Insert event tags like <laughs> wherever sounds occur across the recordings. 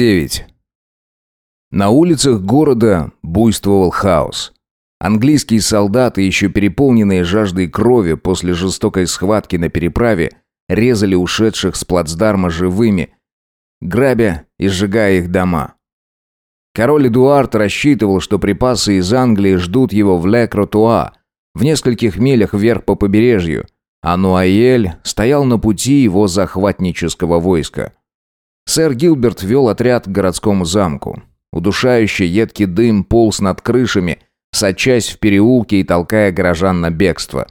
9. На улицах города буйствовал хаос. Английские солдаты, еще переполненные жаждой крови после жестокой схватки на переправе, резали ушедших с плацдарма живыми, грабя и сжигая их дома. Король Эдуард рассчитывал, что припасы из Англии ждут его в Ле-Кротуа, в нескольких милях вверх по побережью, а Нуаэль стоял на пути его захватнического войска. Сэр Гилберт вел отряд к городскому замку. Удушающий едкий дым полз над крышами, сочась в переулки и толкая горожан на бегство.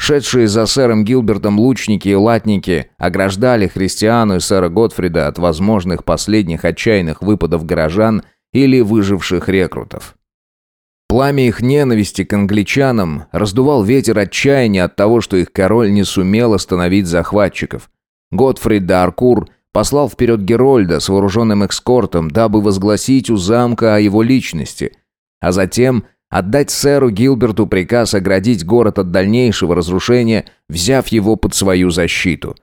Шедшие за сэром Гилбертом лучники и латники ограждали христиану и сэра Готфрида от возможных последних отчаянных выпадов горожан или выживших рекрутов. Пламя их ненависти к англичанам раздувал ветер отчаяния от того, что их король не сумел остановить захватчиков. Готфрид де Аркур послал вперед Герольда с вооруженным экскортом, дабы возгласить у замка о его личности, а затем отдать сэру Гилберту приказ оградить город от дальнейшего разрушения, взяв его под свою защиту.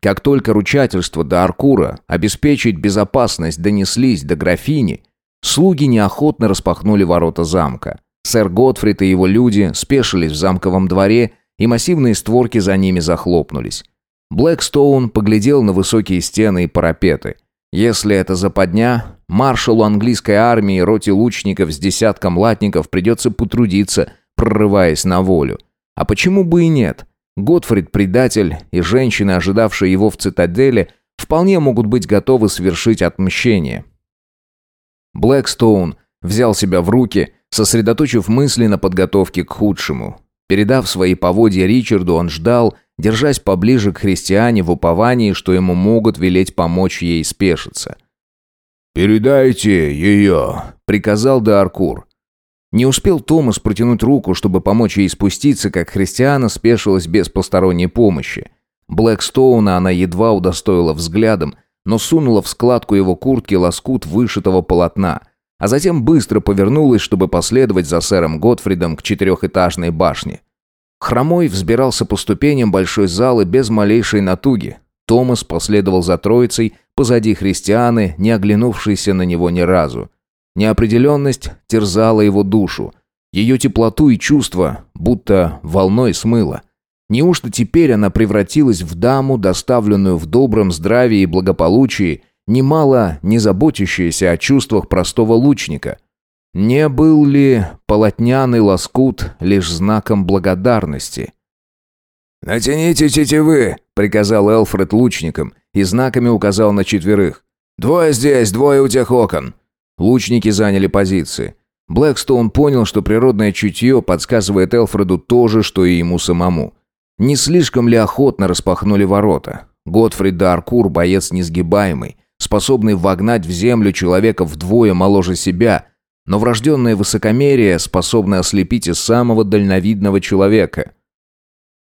Как только ручательство до Аркура обеспечить безопасность донеслись до графини, слуги неохотно распахнули ворота замка. Сэр Готфрид и его люди спешились в замковом дворе, и массивные створки за ними захлопнулись. Блэкстоун поглядел на высокие стены и парапеты. Если это западня, маршалу английской армии роте лучников с десятком латников придется потрудиться, прорываясь на волю. А почему бы и нет? Готфрид предатель и женщины, ожидавшие его в цитадели, вполне могут быть готовы совершить отмщение. Блэкстоун взял себя в руки, сосредоточив мысли на подготовке к худшему. Передав свои поводья Ричарду, он ждал, держась поближе к христиане в уповании, что ему могут велеть помочь ей спешиться. «Передайте ее», — приказал Д'Аркур. Не успел Томас протянуть руку, чтобы помочь ей спуститься, как христиана спешилась без посторонней помощи. Блэкстоуна она едва удостоила взглядом, но сунула в складку его куртки лоскут вышитого полотна, а затем быстро повернулась, чтобы последовать за сэром Готфридом к четырехэтажной башне. Хромой взбирался по ступеням большой залы без малейшей натуги. Томас последовал за троицей, позади христианы, не оглянувшейся на него ни разу. Неопределенность терзала его душу. Ее теплоту и чувства будто волной смыло. Неужто теперь она превратилась в даму, доставленную в добром здравии и благополучии, немало не заботящаяся о чувствах простого лучника – не был ли полотняный лоскут лишь знаком благодарности? «Натяните тетивы!» — приказал Элфред лучникам и знаками указал на четверых. «Двое здесь, двое у тех окон!» Лучники заняли позиции. Блэкстоун понял, что природное чутье подсказывает Элфреду то же, что и ему самому. Не слишком ли охотно распахнули ворота? Готфрид Даркур, боец несгибаемый, способный вогнать в землю человека вдвое моложе себя, но врожденное высокомерие способно ослепить и самого дальновидного человека.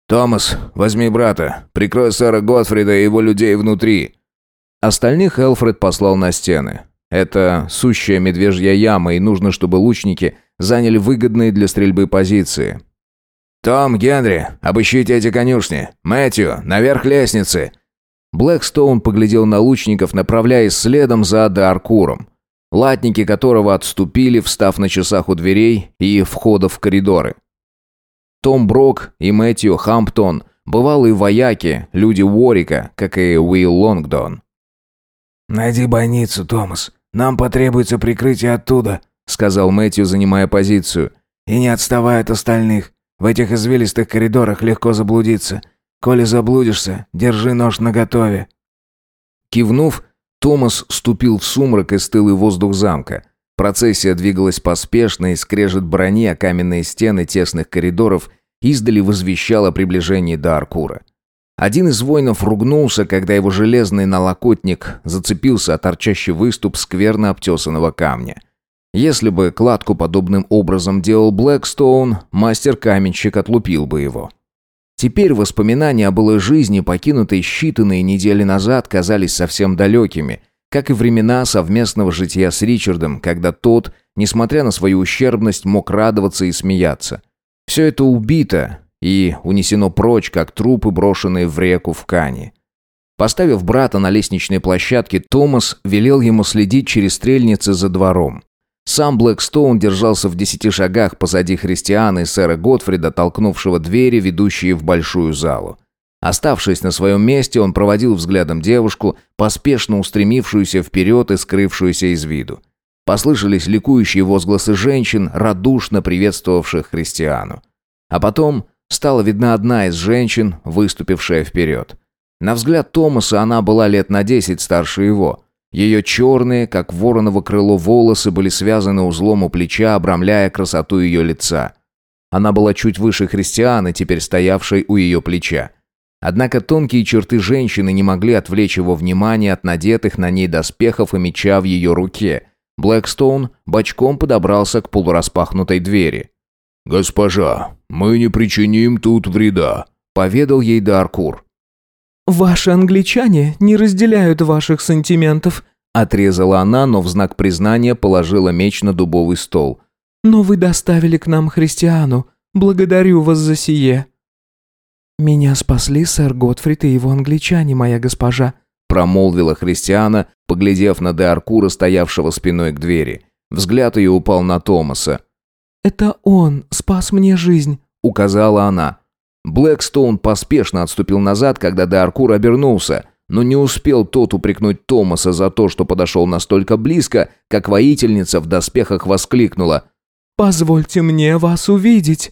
«Томас, возьми брата, прикрой сэра Готфрида и его людей внутри». Остальных Элфред послал на стены. Это сущая медвежья яма, и нужно, чтобы лучники заняли выгодные для стрельбы позиции. «Том, Генри, обыщите эти конюшни. Мэтью, наверх лестницы». Блэкстоун поглядел на лучников, направляясь следом за Даркуром латники которого отступили, встав на часах у дверей и входа в коридоры. Том Брок и Мэтью Хамптон, бывалые вояки, люди Уорика, как и Уилл Лонгдон. «Найди бойницу, Томас. Нам потребуется прикрытие оттуда», — сказал Мэтью, занимая позицию. «И не отставай от остальных. В этих извилистых коридорах легко заблудиться. Коли заблудишься, держи нож наготове». Кивнув, Томас ступил в сумрак и стылый воздух замка. Процессия двигалась поспешно, и скрежет брони о каменные стены тесных коридоров издали возвещал о приближении до Аркура. Один из воинов ругнулся, когда его железный налокотник зацепился о торчащий выступ скверно обтесанного камня. Если бы кладку подобным образом делал Блэкстоун, мастер-каменщик отлупил бы его. Теперь воспоминания о былой жизни, покинутой считанные недели назад, казались совсем далекими, как и времена совместного жития с Ричардом, когда тот, несмотря на свою ущербность, мог радоваться и смеяться. Все это убито и унесено прочь, как трупы, брошенные в реку в Кане. Поставив брата на лестничной площадке, Томас велел ему следить через стрельницы за двором. Сам Блэкстоун держался в десяти шагах позади христиана и сэра Готфрида, толкнувшего двери, ведущие в большую залу. Оставшись на своем месте, он проводил взглядом девушку, поспешно устремившуюся вперед и скрывшуюся из виду. Послышались ликующие возгласы женщин, радушно приветствовавших христиану. А потом стала видна одна из женщин, выступившая вперед. На взгляд Томаса она была лет на десять старше его. Ее черные, как вороново крыло, волосы были связаны узлом у плеча, обрамляя красоту ее лица. Она была чуть выше христианы, теперь стоявшей у ее плеча. Однако тонкие черты женщины не могли отвлечь его внимание от надетых на ней доспехов и меча в ее руке. Блэкстоун бочком подобрался к полураспахнутой двери. «Госпожа, мы не причиним тут вреда», — поведал ей Даркур. «Ваши англичане не разделяют ваших сантиментов», — отрезала она, но в знак признания положила меч на дубовый стол. «Но вы доставили к нам христиану. Благодарю вас за сие». «Меня спасли сэр Готфрид и его англичане, моя госпожа», промолвила христиана, поглядев на Деаркура, стоявшего спиной к двери. Взгляд ее упал на Томаса. «Это он спас мне жизнь», — указала она. Блэкстоун поспешно отступил назад, когда Деаркур обернулся, но не успел тот упрекнуть Томаса за то, что подошел настолько близко, как воительница в доспехах воскликнула. «Позвольте мне вас увидеть».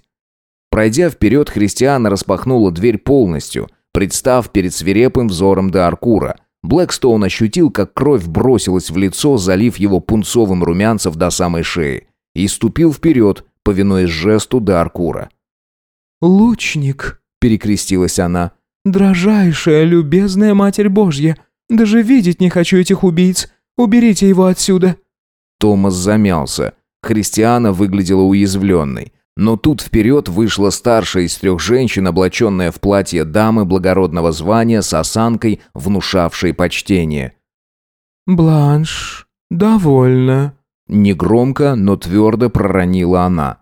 Пройдя вперед, христиана распахнула дверь полностью, представ перед свирепым взором до Аркура. Блэкстоун ощутил, как кровь бросилась в лицо, залив его пунцовым румянцев до самой шеи, и ступил вперед, повинуясь жесту до Аркура. «Лучник», — перекрестилась она, — «дрожайшая, любезная Матерь Божья, даже видеть не хочу этих убийц, уберите его отсюда». Томас замялся. Христиана выглядела уязвленной. Но тут вперед вышла старшая из трех женщин, облаченная в платье дамы благородного звания с осанкой, внушавшей почтение. «Бланш, довольно», — негромко, но твердо проронила она.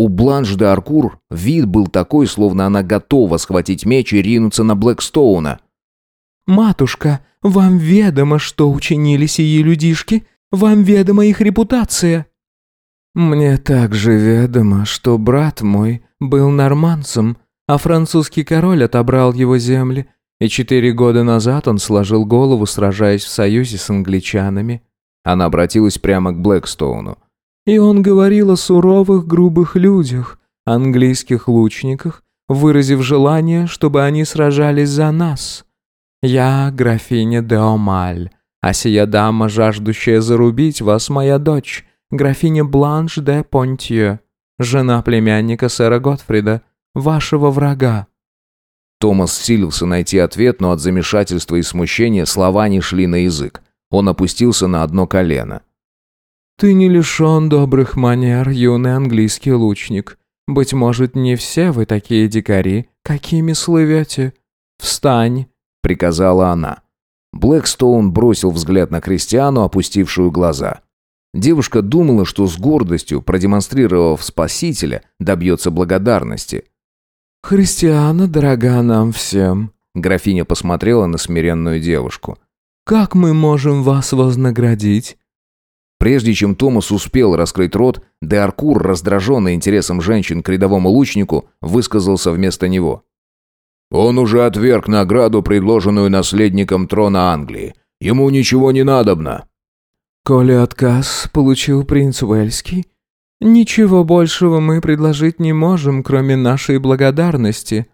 У Бланш де Аркур вид был такой, словно она готова схватить меч и ринуться на Блэкстоуна. «Матушка, вам ведомо, что учинили сии людишки? Вам ведома их репутация?» «Мне также ведомо, что брат мой был норманцем, а французский король отобрал его земли, и четыре года назад он сложил голову, сражаясь в союзе с англичанами». Она обратилась прямо к Блэкстоуну. «И он говорил о суровых, грубых людях, английских лучниках, выразив желание, чтобы они сражались за нас. Я графиня де Омаль, а сия дама, жаждущая зарубить вас, моя дочь» графиня Бланш де Понтье, жена племянника сэра Готфрида, вашего врага». Томас силился найти ответ, но от замешательства и смущения слова не шли на язык. Он опустился на одно колено. «Ты не лишен добрых манер, юный английский лучник. Быть может, не все вы такие дикари, какими слывете. Встань!» — приказала она. Блэкстоун бросил взгляд на Кристиану, опустившую глаза. Девушка думала, что с гордостью, продемонстрировав спасителя, добьется благодарности. «Христиана дорога нам всем», — графиня посмотрела на смиренную девушку. «Как мы можем вас вознаградить?» Прежде чем Томас успел раскрыть рот, Деаркур, раздраженный интересом женщин к рядовому лучнику, высказался вместо него. «Он уже отверг награду, предложенную наследником трона Англии. Ему ничего не надобно». «Коли отказ получил принц Уэльский, ничего большего мы предложить не можем, кроме нашей благодарности».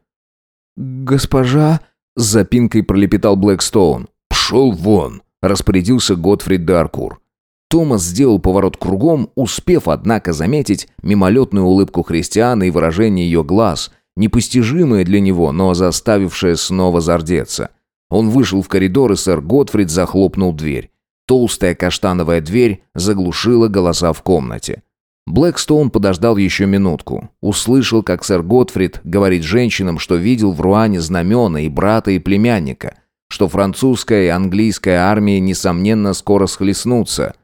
«Госпожа...» — с запинкой пролепетал Блэкстоун. «Пшел вон!» — распорядился Готфрид Даркур. Томас сделал поворот кругом, успев, однако, заметить мимолетную улыбку христиана и выражение ее глаз, непостижимое для него, но заставившее снова зардеться. Он вышел в коридор, и сэр Готфрид захлопнул дверь. Толстая каштановая дверь заглушила голоса в комнате. Блэкстоун подождал еще минутку. Услышал, как сэр Готфрид говорит женщинам, что видел в Руане знамена и брата, и племянника, что французская и английская армии, несомненно, скоро схлестнутся.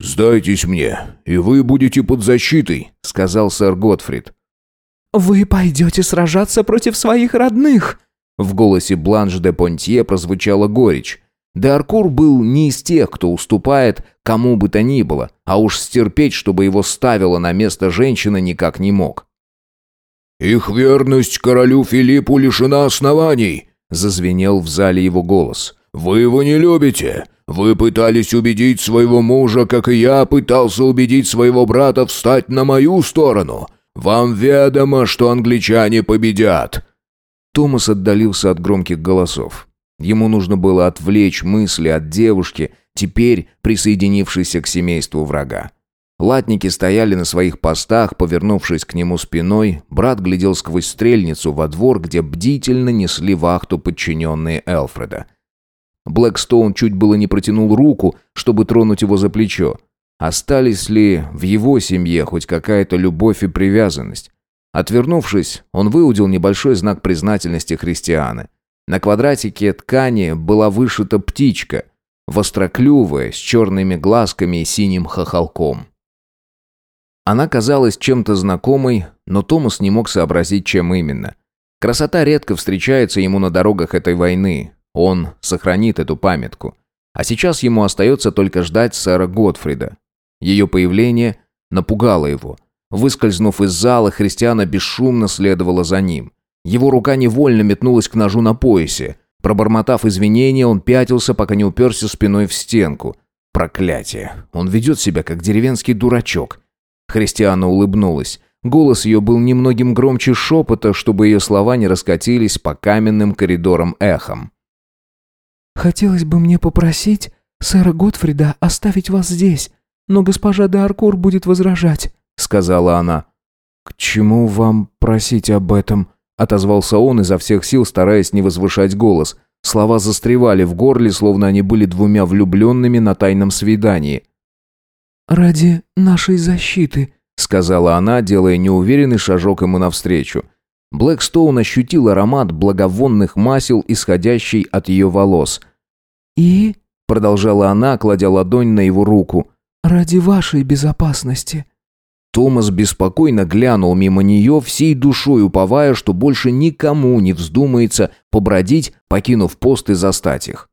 «Сдайтесь мне, и вы будете под защитой», — сказал сэр Готфрид. «Вы пойдете сражаться против своих родных!» В голосе Бланш де Понтье прозвучала горечь. Де Аркур был не из тех, кто уступает кому бы то ни было, а уж стерпеть, чтобы его ставила на место женщина, никак не мог. «Их верность королю Филиппу лишена оснований», — зазвенел в зале его голос. «Вы его не любите. Вы пытались убедить своего мужа, как и я пытался убедить своего брата встать на мою сторону. Вам ведомо, что англичане победят». Томас отдалился от громких голосов. Ему нужно было отвлечь мысли от девушки, теперь присоединившейся к семейству врага. Латники стояли на своих постах, повернувшись к нему спиной, брат глядел сквозь стрельницу во двор, где бдительно несли вахту подчиненные Элфреда. Блэкстоун чуть было не протянул руку, чтобы тронуть его за плечо. Остались ли в его семье хоть какая-то любовь и привязанность? Отвернувшись, он выудил небольшой знак признательности христианы. На квадратике ткани была вышита птичка, востроклювая, с черными глазками и синим хохолком. Она казалась чем-то знакомой, но Томас не мог сообразить, чем именно. Красота редко встречается ему на дорогах этой войны. Он сохранит эту памятку. А сейчас ему остается только ждать сэра Готфрида. Ее появление напугало его. Выскользнув из зала, Христиана бесшумно следовала за ним. Его рука невольно метнулась к ножу на поясе. Пробормотав извинения, он пятился, пока не уперся спиной в стенку. Проклятие. Он ведет себя, как деревенский дурачок. Христиана улыбнулась. Голос ее был немногим громче шепота, чтобы ее слова не раскатились по каменным коридорам эхом. «Хотелось бы мне попросить сэра Готфрида оставить вас здесь, но госпожа де будет возражать», — сказала она. «К чему вам просить об этом?» — отозвался он изо всех сил, стараясь не возвышать голос. Слова застревали в горле, словно они были двумя влюбленными на тайном свидании. «Ради нашей защиты», — сказала она, делая неуверенный шажок ему навстречу. Блэкстоун ощутил аромат благовонных масел, исходящий от ее волос. «И...» — продолжала она, кладя ладонь на его руку. «Ради вашей безопасности». Томас беспокойно глянул мимо нее, всей душой уповая, что больше никому не вздумается побродить, покинув пост и застать их.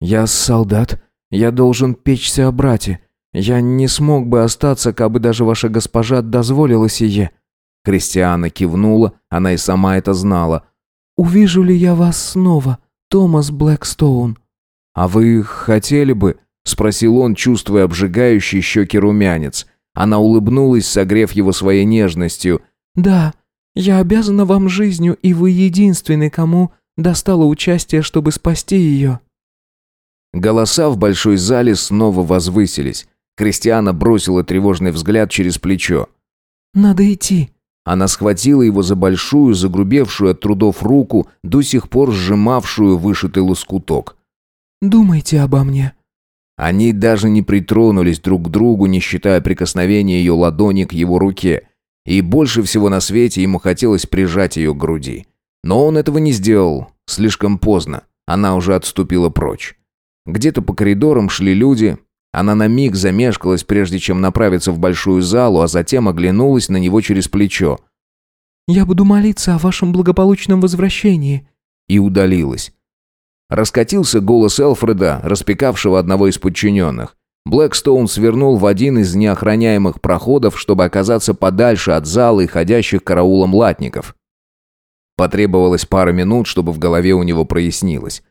«Я солдат. Я должен печься о брате. Я не смог бы остаться, как бы даже ваша госпожа дозволила сие». Кристиана кивнула, она и сама это знала. «Увижу ли я вас снова, Томас Блэкстоун?» «А вы хотели бы?» — спросил он, чувствуя обжигающий щеки румянец. Она улыбнулась, согрев его своей нежностью. «Да, я обязана вам жизнью, и вы единственный, кому достало участие, чтобы спасти ее». Голоса в большой зале снова возвысились. Кристиана бросила тревожный взгляд через плечо. «Надо идти». Она схватила его за большую, загрубевшую от трудов руку, до сих пор сжимавшую вышитый лоскуток. «Думайте обо мне». Они даже не притронулись друг к другу, не считая прикосновения ее ладони к его руке. И больше всего на свете ему хотелось прижать ее к груди. Но он этого не сделал. Слишком поздно. Она уже отступила прочь. Где-то по коридорам шли люди, она на миг замешкалась, прежде чем направиться в большую залу, а затем оглянулась на него через плечо. «Я буду молиться о вашем благополучном возвращении». И удалилась. Раскатился голос Элфреда, распекавшего одного из подчиненных. Блэкстоун свернул в один из неохраняемых проходов, чтобы оказаться подальше от зала и ходящих караулом латников. Потребовалось пара минут, чтобы в голове у него прояснилось.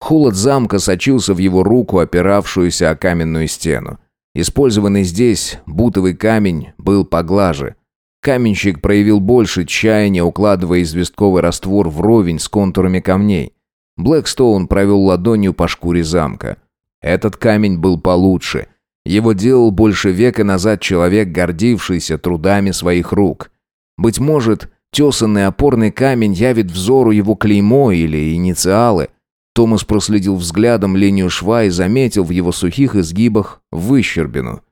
Холод замка сочился в его руку, опиравшуюся о каменную стену. Использованный здесь бутовый камень был поглаже. Каменщик проявил больше тщания, укладывая известковый раствор вровень с контурами камней. Блэкстоун провел ладонью по шкуре замка. Этот камень был получше. Его делал больше века назад человек, гордившийся трудами своих рук. Быть может, тесанный опорный камень явит взору его клеймо или инициалы – Томас проследил взглядом линию шва и заметил в его сухих изгибах выщербину.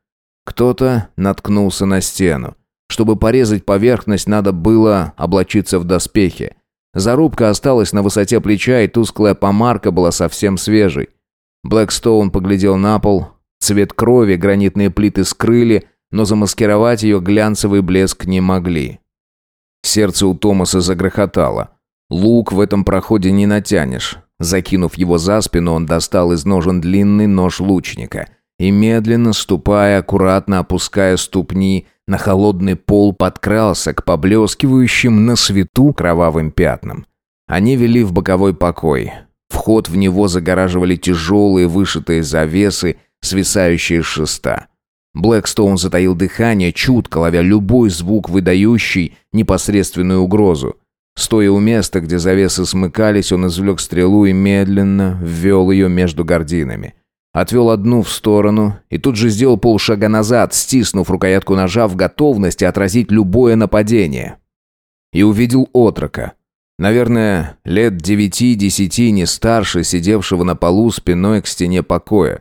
Кто-то наткнулся на стену. Чтобы порезать поверхность, надо было облачиться в доспехи. Зарубка осталась на высоте плеча, и тусклая помарка была совсем свежей. Блэкстоун поглядел на пол. Цвет крови гранитные плиты скрыли, но замаскировать ее глянцевый блеск не могли. Сердце у Томаса загрохотало. Лук в этом проходе не натянешь. Закинув его за спину, он достал из ножен длинный нож лучника и, медленно ступая, аккуратно опуская ступни, на холодный пол подкрался к поблескивающим на свету кровавым пятнам. Они вели в боковой покой. Вход в него загораживали тяжелые вышитые завесы, свисающие с шеста. Блэкстоун затаил дыхание, чутко ловя любой звук, выдающий непосредственную угрозу. Стоя у места, где завесы смыкались, он извлек стрелу и медленно ввел ее между гординами. Отвел одну в сторону и тут же сделал полшага назад, стиснув рукоятку ножа в готовности отразить любое нападение. И увидел отрока. Наверное, лет девяти-десяти, не старше, сидевшего на полу спиной к стене покоя.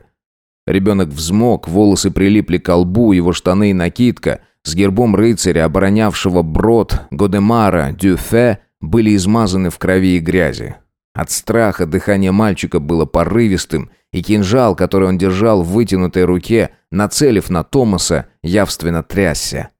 Ребенок взмок, волосы прилипли к лбу, его штаны и накидка с гербом рыцаря, оборонявшего брод Годемара Дюфе, были измазаны в крови и грязи. От страха дыхание мальчика было порывистым, и кинжал, который он держал в вытянутой руке, нацелив на Томаса, явственно трясся.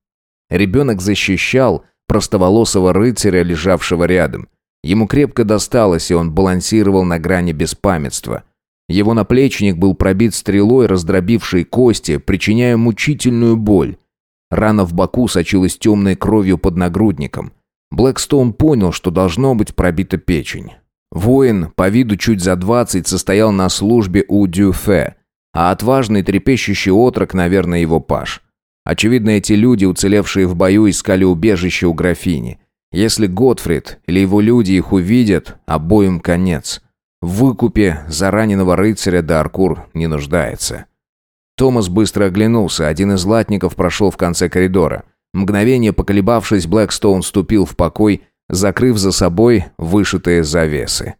Ребенок защищал простоволосого рыцаря, лежавшего рядом. Ему крепко досталось, и он балансировал на грани беспамятства – его наплечник был пробит стрелой, раздробившей кости, причиняя мучительную боль. Рана в боку сочилась темной кровью под нагрудником. Блэкстоун понял, что должно быть пробита печень. Воин, по виду чуть за двадцать, состоял на службе у Дюфе, а отважный трепещущий отрок, наверное, его паш. Очевидно, эти люди, уцелевшие в бою, искали убежище у графини. Если Готфрид или его люди их увидят, обоим конец. В выкупе за раненого рыцаря Даркур не нуждается. Томас быстро оглянулся, один из латников прошел в конце коридора. Мгновение поколебавшись, Блэкстоун ступил в покой, закрыв за собой вышитые завесы.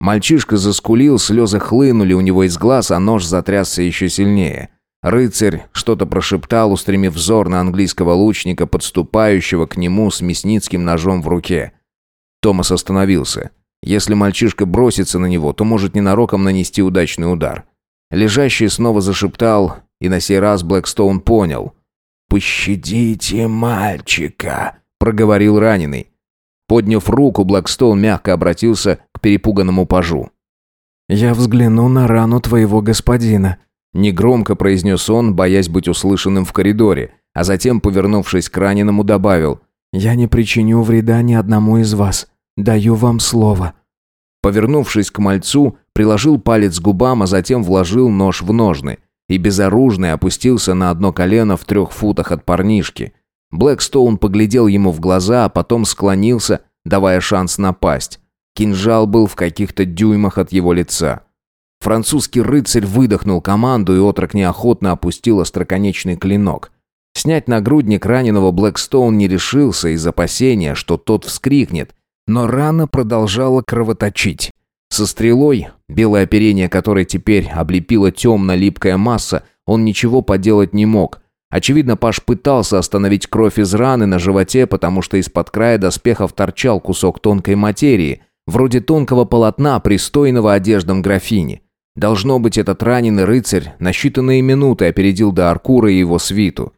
Мальчишка заскулил, слезы хлынули у него из глаз, а нож затрясся еще сильнее. Рыцарь что-то прошептал, устремив взор на английского лучника, подступающего к нему с мясницким ножом в руке. Томас остановился. Если мальчишка бросится на него, то может ненароком нанести удачный удар. Лежащий снова зашептал, и на сей раз Блэкстоун понял. «Пощадите мальчика», — проговорил раненый. Подняв руку, Блэкстоун мягко обратился к перепуганному пажу. «Я взгляну на рану твоего господина», — негромко произнес он, боясь быть услышанным в коридоре, а затем, повернувшись к раненому, добавил. «Я не причиню вреда ни одному из вас. Даю вам слово». Повернувшись к мальцу, приложил палец к губам, а затем вложил нож в ножны и безоружный опустился на одно колено в трех футах от парнишки. Блэкстоун поглядел ему в глаза, а потом склонился, давая шанс напасть. Кинжал был в каких-то дюймах от его лица. Французский рыцарь выдохнул команду, и отрок неохотно опустил остроконечный клинок. Снять нагрудник раненого Блэкстоун не решился из опасения, что тот вскрикнет, но рана продолжала кровоточить. Со стрелой, белое оперение которой теперь облепила темно-липкая масса, он ничего поделать не мог. Очевидно, Паш пытался остановить кровь из раны на животе, потому что из-под края доспехов торчал кусок тонкой материи, вроде тонкого полотна, пристойного одеждам графини. Должно быть, этот раненый рыцарь на считанные минуты опередил до Аркура и его свиту.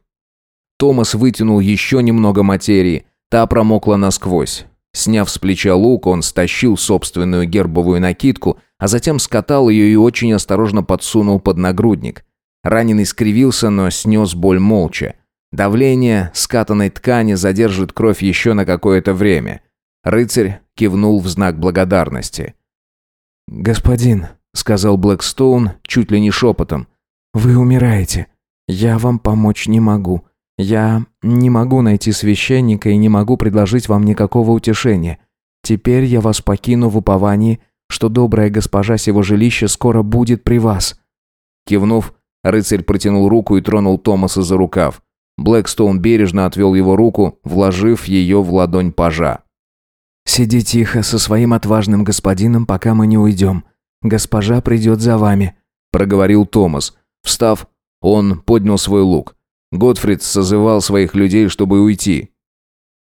Томас вытянул еще немного материи, та промокла насквозь. Сняв с плеча лук, он стащил собственную гербовую накидку, а затем скатал ее и очень осторожно подсунул под нагрудник. Раненый скривился, но снес боль молча. Давление скатанной ткани задержит кровь еще на какое-то время. Рыцарь кивнул в знак благодарности. «Господин», — сказал Блэкстоун чуть ли не шепотом, — «вы умираете. Я вам помочь не могу. Я не могу найти священника и не могу предложить вам никакого утешения. Теперь я вас покину в уповании, что добрая госпожа сего жилища скоро будет при вас». Кивнув, рыцарь протянул руку и тронул Томаса за рукав. Блэкстоун бережно отвел его руку, вложив ее в ладонь пажа. «Сиди тихо со своим отважным господином, пока мы не уйдем. Госпожа придет за вами», — проговорил Томас. Встав, он поднял свой лук. Готфрид созывал своих людей, чтобы уйти.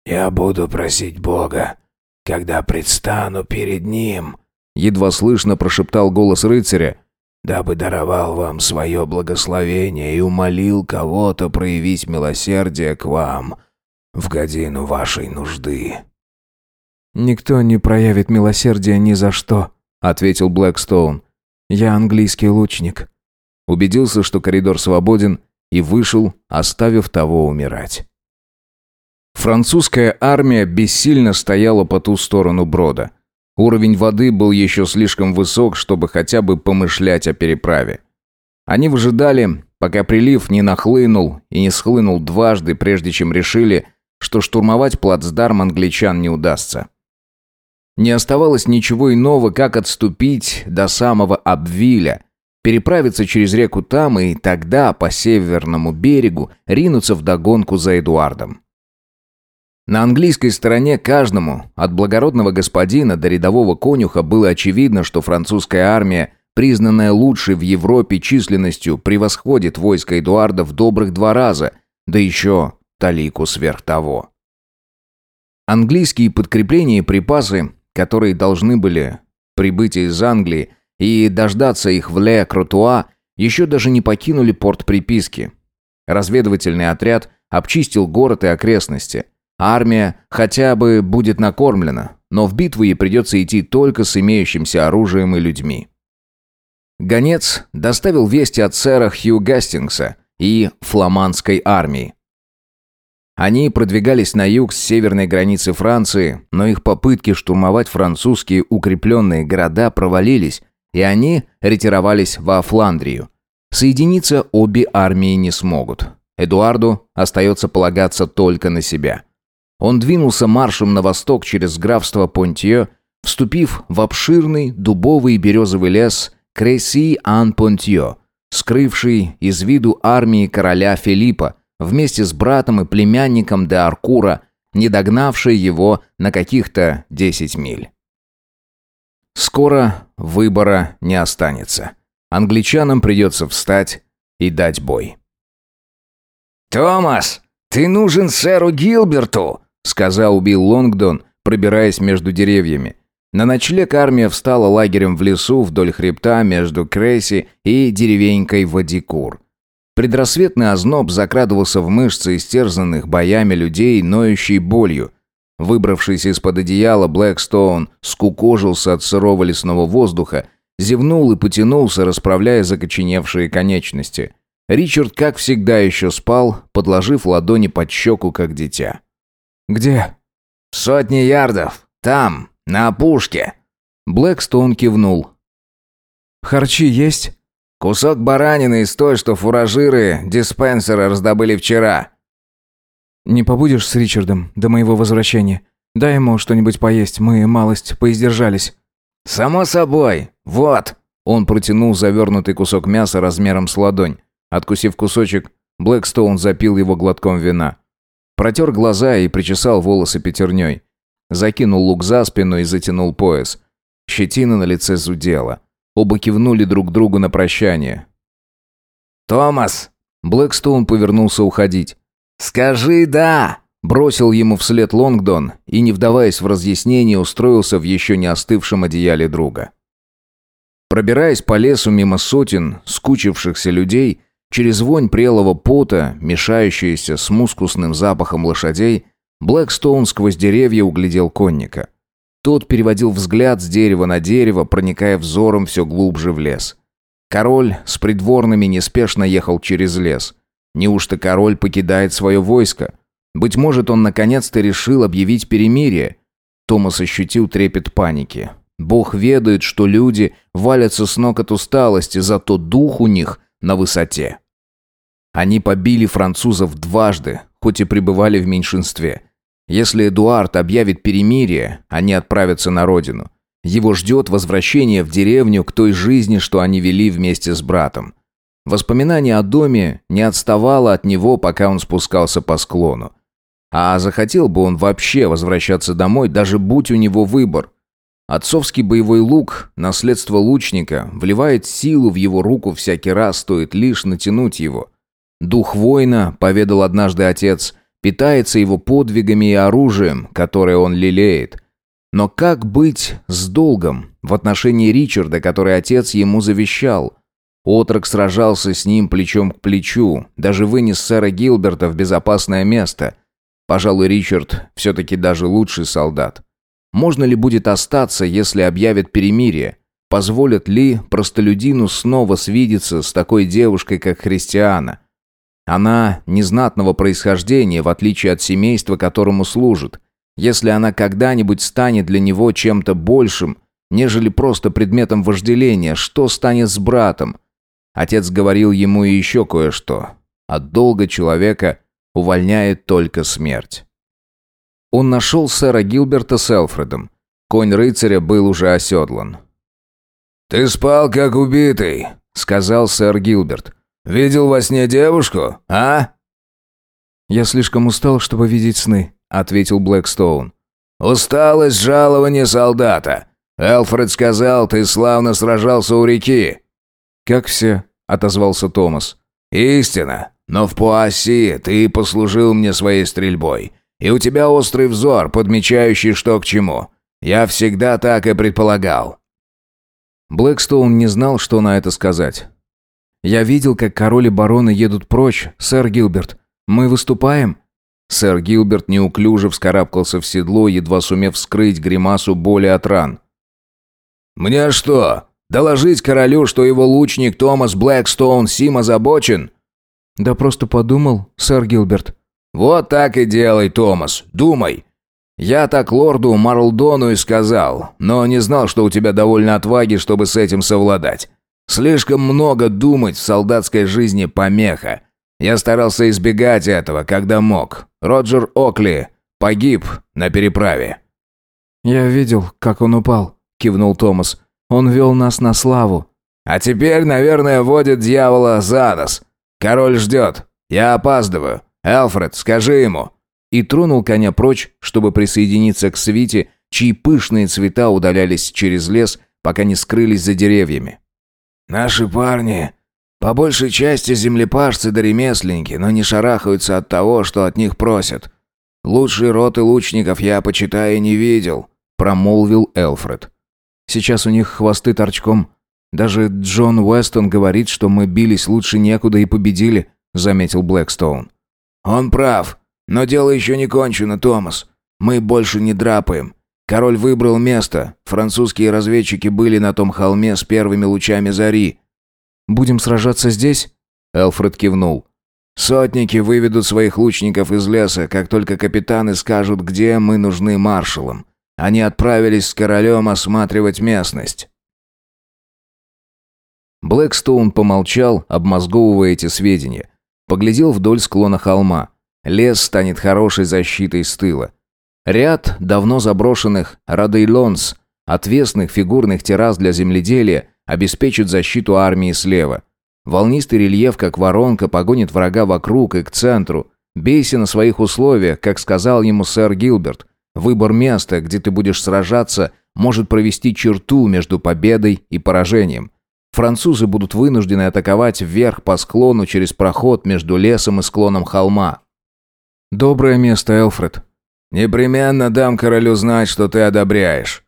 «Я буду просить Бога, когда предстану перед Ним», едва слышно прошептал голос рыцаря, «дабы даровал вам свое благословение и умолил кого-то проявить милосердие к вам в годину вашей нужды». «Никто не проявит милосердия ни за что», — ответил Блэкстоун. «Я английский лучник». Убедился, что коридор свободен, и вышел, оставив того умирать. Французская армия бессильно стояла по ту сторону брода. Уровень воды был еще слишком высок, чтобы хотя бы помышлять о переправе. Они выжидали, пока прилив не нахлынул и не схлынул дважды, прежде чем решили, что штурмовать плацдарм англичан не удастся. Не оставалось ничего иного, как отступить до самого Абвиля, переправиться через реку там и тогда по северному берегу ринуться в догонку за Эдуардом. На английской стороне каждому, от благородного господина до рядового конюха, было очевидно, что французская армия, признанная лучшей в Европе численностью, превосходит войско Эдуарда в добрых два раза, да еще талику сверх того. Английские подкрепления и припасы, которые должны были прибыть из Англии и дождаться их в Ле-Кротуа, еще даже не покинули порт приписки. Разведывательный отряд обчистил город и окрестности – Армия хотя бы будет накормлена, но в битву ей придется идти только с имеющимся оружием и людьми. Гонец доставил вести от сэра Хью Гастингса и фламандской армии. Они продвигались на юг с северной границы Франции, но их попытки штурмовать французские укрепленные города провалились, и они ретировались во Фландрию. Соединиться обе армии не смогут. Эдуарду остается полагаться только на себя. Он двинулся маршем на восток через графство Понтье, вступив в обширный дубовый и березовый лес Креси-Ан-Понтье, скрывший из виду армии короля Филиппа, вместе с братом и племянником де Аркура, не догнавший его на каких-то 10 миль. Скоро выбора не останется. Англичанам придется встать и дать бой. «Томас, ты нужен сэру Гилберту!» Сказал Билл Лонгдон, пробираясь между деревьями. На ночлег армия встала лагерем в лесу вдоль хребта между Крейси и деревенькой Вадикур. Предрассветный озноб закрадывался в мышцы истерзанных боями людей, ноющей болью. Выбравшись из-под одеяла, Блэкстоун скукожился от сырого лесного воздуха, зевнул и потянулся, расправляя закоченевшие конечности. Ричард, как всегда, еще спал, подложив ладони под щеку, как дитя. «Где?» «Сотни ярдов. Там, на опушке». Блэкстоун кивнул. «Харчи есть?» «Кусок баранины из той, что фуражиры диспенсера раздобыли вчера». «Не побудешь с Ричардом до моего возвращения? Дай ему что-нибудь поесть, мы малость поиздержались». «Само собой. Вот». Он протянул завернутый кусок мяса размером с ладонь. Откусив кусочек, Блэкстоун запил его глотком вина. Протер глаза и причесал волосы пятерней. Закинул лук за спину и затянул пояс. Щетина на лице зудела. Оба кивнули друг другу на прощание. «Томас!» Блэкстоун повернулся уходить. «Скажи «да!» Бросил ему вслед Лонгдон и, не вдаваясь в разъяснение, устроился в еще не остывшем одеяле друга. Пробираясь по лесу мимо сотен скучившихся людей, Через вонь прелого пота, мешающуюся с мускусным запахом лошадей, Блэкстоун сквозь деревья углядел конника. Тот переводил взгляд с дерева на дерево, проникая взором все глубже в лес. Король с придворными неспешно ехал через лес. Неужто король покидает свое войско? Быть может, он наконец-то решил объявить перемирие? Томас ощутил трепет паники. Бог ведает, что люди валятся с ног от усталости, зато дух у них на высоте. Они побили французов дважды, хоть и пребывали в меньшинстве. Если Эдуард объявит перемирие, они отправятся на родину. Его ждет возвращение в деревню к той жизни, что они вели вместе с братом. Воспоминание о доме не отставало от него, пока он спускался по склону. А захотел бы он вообще возвращаться домой, даже будь у него выбор. Отцовский боевой лук, наследство лучника, вливает силу в его руку всякий раз, стоит лишь натянуть его. Дух воина, поведал однажды отец, питается его подвигами и оружием, которое он лелеет. Но как быть с долгом в отношении Ричарда, который отец ему завещал? Отрок сражался с ним плечом к плечу, даже вынес сэра Гилберта в безопасное место. Пожалуй, Ричард все-таки даже лучший солдат. Можно ли будет остаться, если объявят перемирие? Позволят ли простолюдину снова свидеться с такой девушкой, как Христиана? Она незнатного происхождения, в отличие от семейства, которому служит. Если она когда-нибудь станет для него чем-то большим, нежели просто предметом вожделения, что станет с братом? Отец говорил ему и еще кое-что. От долга человека увольняет только смерть. Он нашел сэра Гилберта с Элфредом. Конь рыцаря был уже оседлан. «Ты спал, как убитый», — сказал сэр Гилберт. «Видел во сне девушку, а?» «Я слишком устал, чтобы видеть сны», — ответил Блэкстоун. «Усталость жалования солдата. Элфред сказал, ты славно сражался у реки». «Как все», — отозвался Томас. «Истина. Но в Пуасси ты послужил мне своей стрельбой. И у тебя острый взор, подмечающий, что к чему. Я всегда так и предполагал». Блэкстоун не знал, что на это сказать. «Я видел, как король и бароны едут прочь, сэр Гилберт. Мы выступаем?» Сэр Гилберт неуклюже вскарабкался в седло, едва сумев скрыть гримасу боли от ран. «Мне что, доложить королю, что его лучник Томас Блэкстоун сим озабочен?» «Да просто подумал, сэр Гилберт». «Вот так и делай, Томас, думай. Я так лорду Марлдону и сказал, но не знал, что у тебя довольно отваги, чтобы с этим совладать. Слишком много думать в солдатской жизни помеха. Я старался избегать этого, когда мог. Роджер Окли погиб на переправе». «Я видел, как он упал», — кивнул Томас. «Он вел нас на славу». «А теперь, наверное, водит дьявола за нос. Король ждет. Я опаздываю. Элфред, скажи ему и тронул коня прочь, чтобы присоединиться к свите, чьи пышные цвета удалялись через лес, пока не скрылись за деревьями. «Наши парни, по большей части землепашцы да ремесленники, но не шарахаются от того, что от них просят. Лучшие роты лучников я, почитая, не видел», — промолвил Элфред. «Сейчас у них хвосты торчком. Даже Джон Уэстон говорит, что мы бились лучше некуда и победили», — заметил Блэкстоун. «Он прав. Но дело еще не кончено, Томас. Мы больше не драпаем. Король выбрал место. Французские разведчики были на том холме с первыми лучами зари. Будем сражаться здесь? Элфред кивнул. Сотники выведут своих лучников из леса, как только капитаны скажут, где мы нужны маршалам. Они отправились с королем осматривать местность. Блэкстоун помолчал, обмозговывая эти сведения. Поглядел вдоль склона холма. Лес станет хорошей защитой с тыла. Ряд давно заброшенных радейлонс, отвесных фигурных террас для земледелия, обеспечит защиту армии слева. Волнистый рельеф, как воронка, погонит врага вокруг и к центру. Бейся на своих условиях, как сказал ему сэр Гилберт. Выбор места, где ты будешь сражаться, может провести черту между победой и поражением. Французы будут вынуждены атаковать вверх по склону через проход между лесом и склоном холма. «Доброе место, Элфред». «Непременно дам королю знать, что ты одобряешь».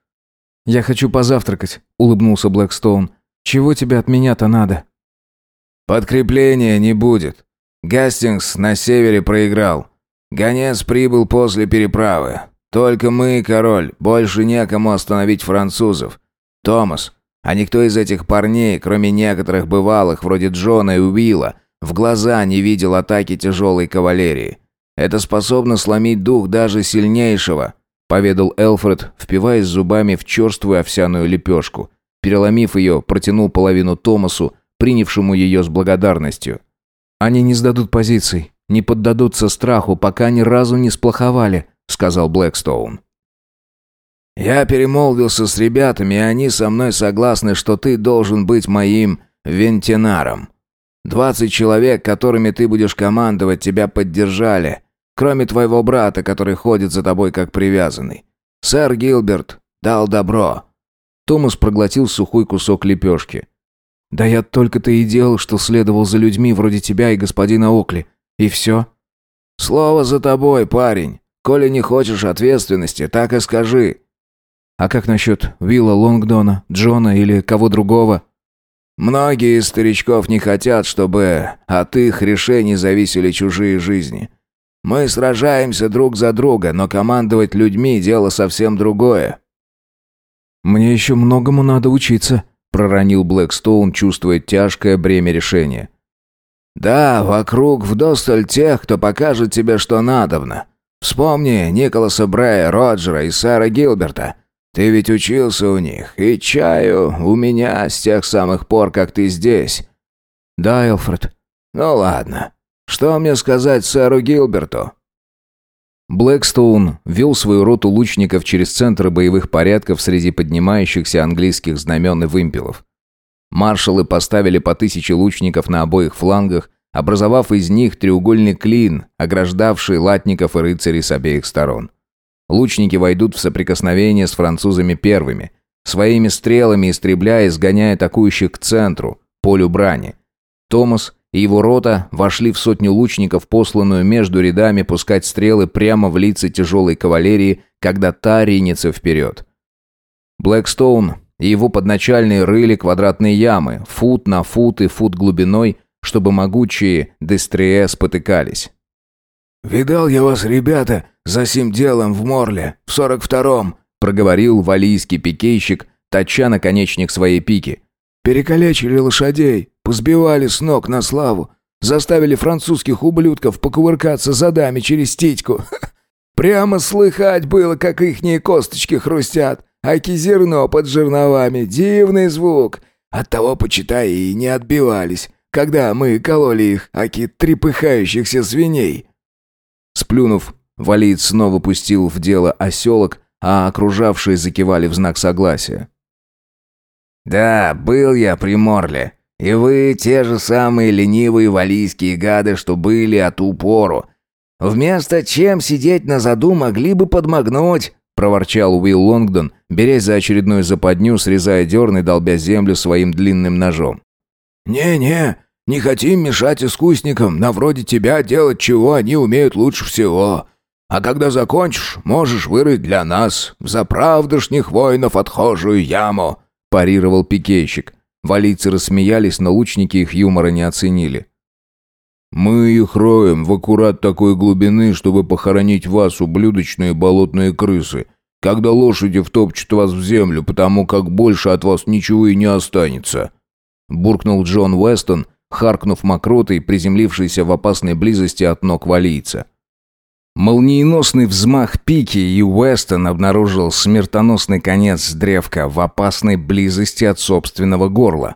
«Я хочу позавтракать», — улыбнулся Блэкстоун. «Чего тебе от меня-то надо?» «Подкрепления не будет. Гастингс на севере проиграл. Гонец прибыл после переправы. Только мы, король, больше некому остановить французов. Томас, а никто из этих парней, кроме некоторых бывалых, вроде Джона и Уилла, в глаза не видел атаки тяжелой кавалерии. Это способно сломить дух даже сильнейшего», — поведал Элфред, впиваясь зубами в черствую овсяную лепешку. Переломив ее, протянул половину Томасу, принявшему ее с благодарностью. «Они не сдадут позиций, не поддадутся страху, пока ни разу не сплоховали», — сказал Блэкстоун. «Я перемолвился с ребятами, и они со мной согласны, что ты должен быть моим вентенаром. Двадцать человек, которыми ты будешь командовать, тебя поддержали. Кроме твоего брата, который ходит за тобой как привязанный. Сэр Гилберт дал добро». Томас проглотил сухой кусок лепешки. «Да я только-то и делал, что следовал за людьми вроде тебя и господина Окли. И все?» «Слово за тобой, парень. Коли не хочешь ответственности, так и скажи». «А как насчет Вилла Лонгдона, Джона или кого другого?» «Многие из старичков не хотят, чтобы от их решений зависели чужие жизни. Мы сражаемся друг за друга, но командовать людьми – дело совсем другое». «Мне еще многому надо учиться», – проронил Блэкстоун, чувствуя тяжкое бремя решения. «Да, вокруг вдосталь тех, кто покажет тебе, что надобно. Вспомни Николаса Брэя, Роджера и Сара Гилберта. Ты ведь учился у них, и чаю у меня с тех самых пор, как ты здесь». «Да, Элфред». «Ну ладно. Что мне сказать сэру Гилберту?» Блэкстоун вел свою роту лучников через центры боевых порядков среди поднимающихся английских знамен и вымпелов. Маршалы поставили по тысяче лучников на обоих флангах, образовав из них треугольный клин, ограждавший латников и рыцарей с обеих сторон. Лучники войдут в соприкосновение с французами первыми, своими стрелами истребляя и сгоняя атакующих к центру, полю брани. Томас и его рота вошли в сотню лучников, посланную между рядами пускать стрелы прямо в лица тяжелой кавалерии, когда та ринется вперед. Блэкстоун и его подначальные рыли квадратные ямы, фут на фут и фут глубиной, чтобы могучие дестрие спотыкались. «Видал я вас, ребята, за сим делом в Морле, в сорок втором», проговорил валийский пикейщик, точа наконечник своей пики. «Перекалечили лошадей, Позбивали с ног на славу. Заставили французских ублюдков покувыркаться задами через титьку. <laughs> Прямо слыхать было, как ихние косточки хрустят, аки зерно под жерновами. Дивный звук. Оттого, почитай, и не отбивались, когда мы кололи их, аки трепыхающихся свиней. Сплюнув, валиец снова пустил в дело оселок, а окружавшие закивали в знак согласия. «Да, был я при Морле. И вы те же самые ленивые валийские гады, что были от ту пору. Вместо чем сидеть на заду могли бы подмогнуть, проворчал Уилл Лонгдон, берясь за очередную западню, срезая дерн и долбя землю своим длинным ножом. «Не-не, не хотим мешать искусникам, на вроде тебя делать, чего они умеют лучше всего. А когда закончишь, можешь вырыть для нас за правдышних воинов отхожую яму», парировал пикейщик. Валийцы рассмеялись, но лучники их юмора не оценили. «Мы их роем в аккурат такой глубины, чтобы похоронить вас, ублюдочные болотные крысы, когда лошади втопчут вас в землю, потому как больше от вас ничего и не останется», буркнул Джон Уэстон, харкнув мокротой, приземлившийся в опасной близости от ног валийца. Молниеносный взмах пики, и Уэстон обнаружил смертоносный конец древка в опасной близости от собственного горла.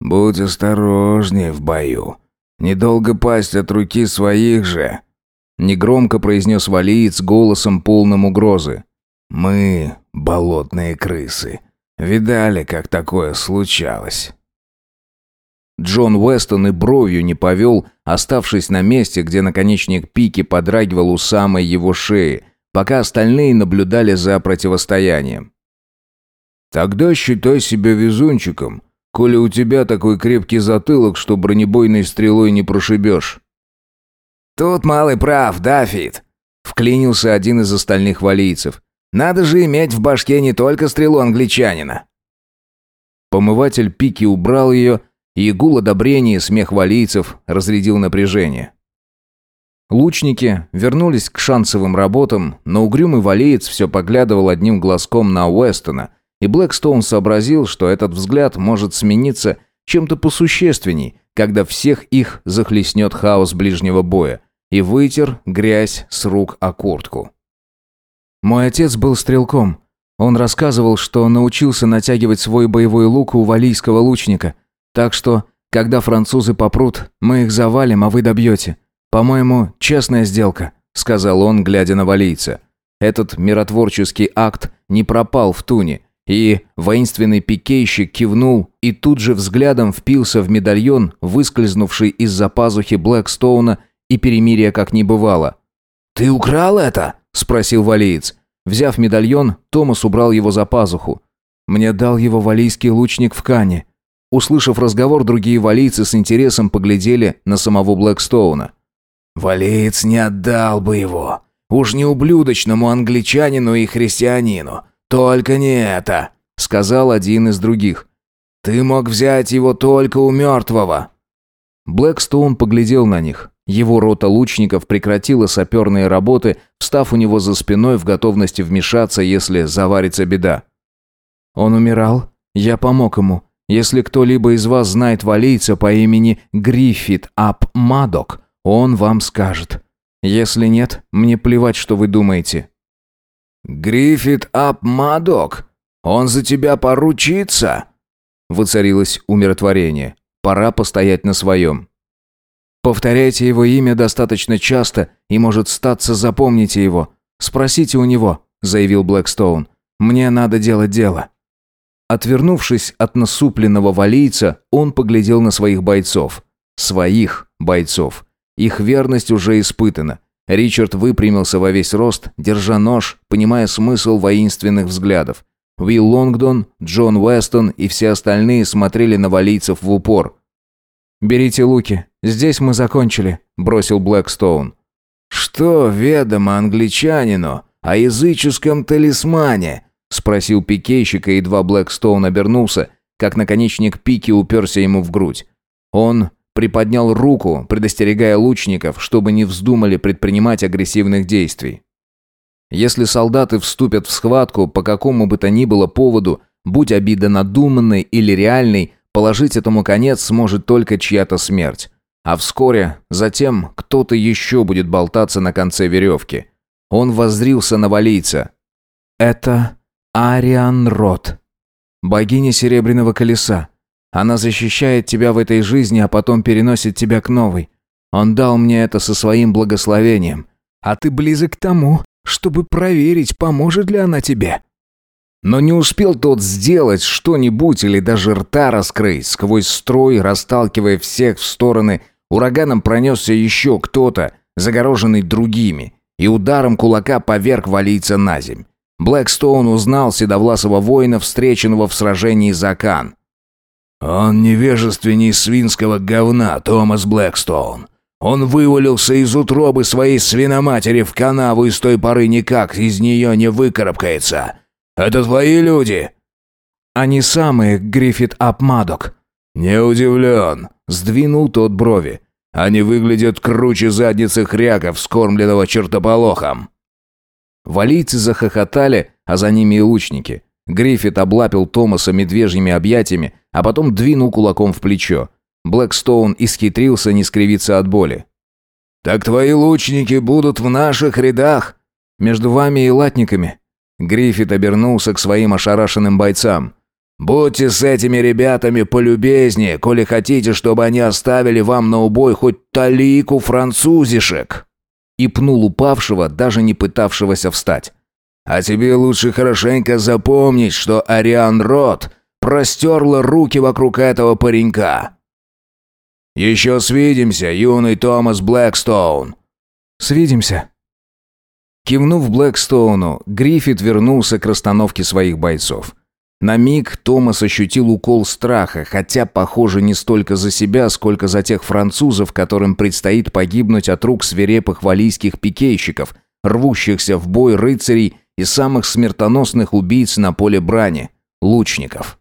«Будь осторожнее в бою. Недолго пасть от руки своих же», — негромко произнес валиец голосом полным угрозы. «Мы — болотные крысы. Видали, как такое случалось?» Джон Уэстон и бровью не повел, оставшись на месте, где наконечник пики подрагивал у самой его шеи, пока остальные наблюдали за противостоянием. «Тогда считай себя везунчиком, коли у тебя такой крепкий затылок, что бронебойной стрелой не прошибешь». «Тут малый прав, да, Фит?» — вклинился один из остальных валийцев. «Надо же иметь в башке не только стрелу англичанина». Помыватель пики убрал ее, и гул одобрения и смех валийцев разрядил напряжение. Лучники вернулись к шансовым работам, но угрюмый валеец все поглядывал одним глазком на Уэстона, и Блэкстоун сообразил, что этот взгляд может смениться чем-то посущественней, когда всех их захлестнет хаос ближнего боя, и вытер грязь с рук о куртку. «Мой отец был стрелком. Он рассказывал, что научился натягивать свой боевой лук у валийского лучника. Так что, когда французы попрут, мы их завалим, а вы добьете. По-моему, честная сделка», — сказал он, глядя на валийца. Этот миротворческий акт не пропал в туне, и воинственный пикейщик кивнул и тут же взглядом впился в медальон, выскользнувший из-за пазухи Блэкстоуна, и перемирия как не бывало. «Ты украл это?» — спросил валиец. Взяв медальон, Томас убрал его за пазуху. «Мне дал его валийский лучник в Кане. Услышав разговор, другие валийцы с интересом поглядели на самого Блэкстоуна. «Валиец не отдал бы его. Уж не ублюдочному англичанину и христианину. Только не это», — сказал один из других. «Ты мог взять его только у мертвого». Блэкстоун поглядел на них. Его рота лучников прекратила саперные работы, встав у него за спиной в готовности вмешаться, если заварится беда. «Он умирал. Я помог ему. Если кто-либо из вас знает валийца по имени Гриффит Ап Мадок, он вам скажет. Если нет, мне плевать, что вы думаете». «Гриффит Ап Мадок? Он за тебя поручится?» Воцарилось умиротворение. Пора постоять на своем. Повторяйте его имя достаточно часто, и, может, статься, запомните его. Спросите у него», — заявил Блэкстоун. «Мне надо делать дело». Отвернувшись от насупленного валийца, он поглядел на своих бойцов. Своих бойцов. Их верность уже испытана. Ричард выпрямился во весь рост, держа нож, понимая смысл воинственных взглядов. Уилл Лонгдон, Джон Уэстон и все остальные смотрели на валийцев в упор. «Берите луки. Здесь мы закончили», — бросил Блэкстоун. «Что ведомо англичанину о языческом талисмане?» — спросил пикейщик, и едва Блэкстоун обернулся, как наконечник пики уперся ему в грудь. Он приподнял руку, предостерегая лучников, чтобы не вздумали предпринимать агрессивных действий. Если солдаты вступят в схватку по какому бы то ни было поводу, будь обида надуманной или реальной, Положить этому конец сможет только чья-то смерть. А вскоре затем кто-то еще будет болтаться на конце веревки. Он воззрился на валийца. «Это Ариан Рот, богиня Серебряного Колеса. Она защищает тебя в этой жизни, а потом переносит тебя к новой. Он дал мне это со своим благословением. А ты близок к тому, чтобы проверить, поможет ли она тебе». Но не успел тот сделать что-нибудь или даже рта раскрыть, сквозь строй, расталкивая всех в стороны, ураганом пронесся еще кто-то, загороженный другими, и ударом кулака поверг валийца на земь. Блэкстоун узнал седовласого воина, встреченного в сражении за Кан. «Он невежественней свинского говна, Томас Блэкстоун. Он вывалился из утробы своей свиноматери в канаву и с той поры никак из нее не выкарабкается. Это твои люди?» «Они самые, Гриффит Апмадок». «Не удивлен», — сдвинул тот брови. «Они выглядят круче задницы хряка, вскормленного чертополохом». Валийцы захохотали, а за ними и лучники. Гриффит облапил Томаса медвежьими объятиями, а потом двинул кулаком в плечо. Блэкстоун исхитрился не скривиться от боли. «Так твои лучники будут в наших рядах?» «Между вами и латниками», Гриффит обернулся к своим ошарашенным бойцам. «Будьте с этими ребятами полюбезнее, коли хотите, чтобы они оставили вам на убой хоть талику французишек!» И пнул упавшего, даже не пытавшегося встать. «А тебе лучше хорошенько запомнить, что Ариан Рот простерла руки вокруг этого паренька!» «Еще свидимся, юный Томас Блэкстоун!» «Свидимся!» Кивнув Блэкстоуну, Гриффит вернулся к расстановке своих бойцов. На миг Томас ощутил укол страха, хотя, похоже, не столько за себя, сколько за тех французов, которым предстоит погибнуть от рук свирепых валийских пикейщиков, рвущихся в бой рыцарей и самых смертоносных убийц на поле брани – лучников.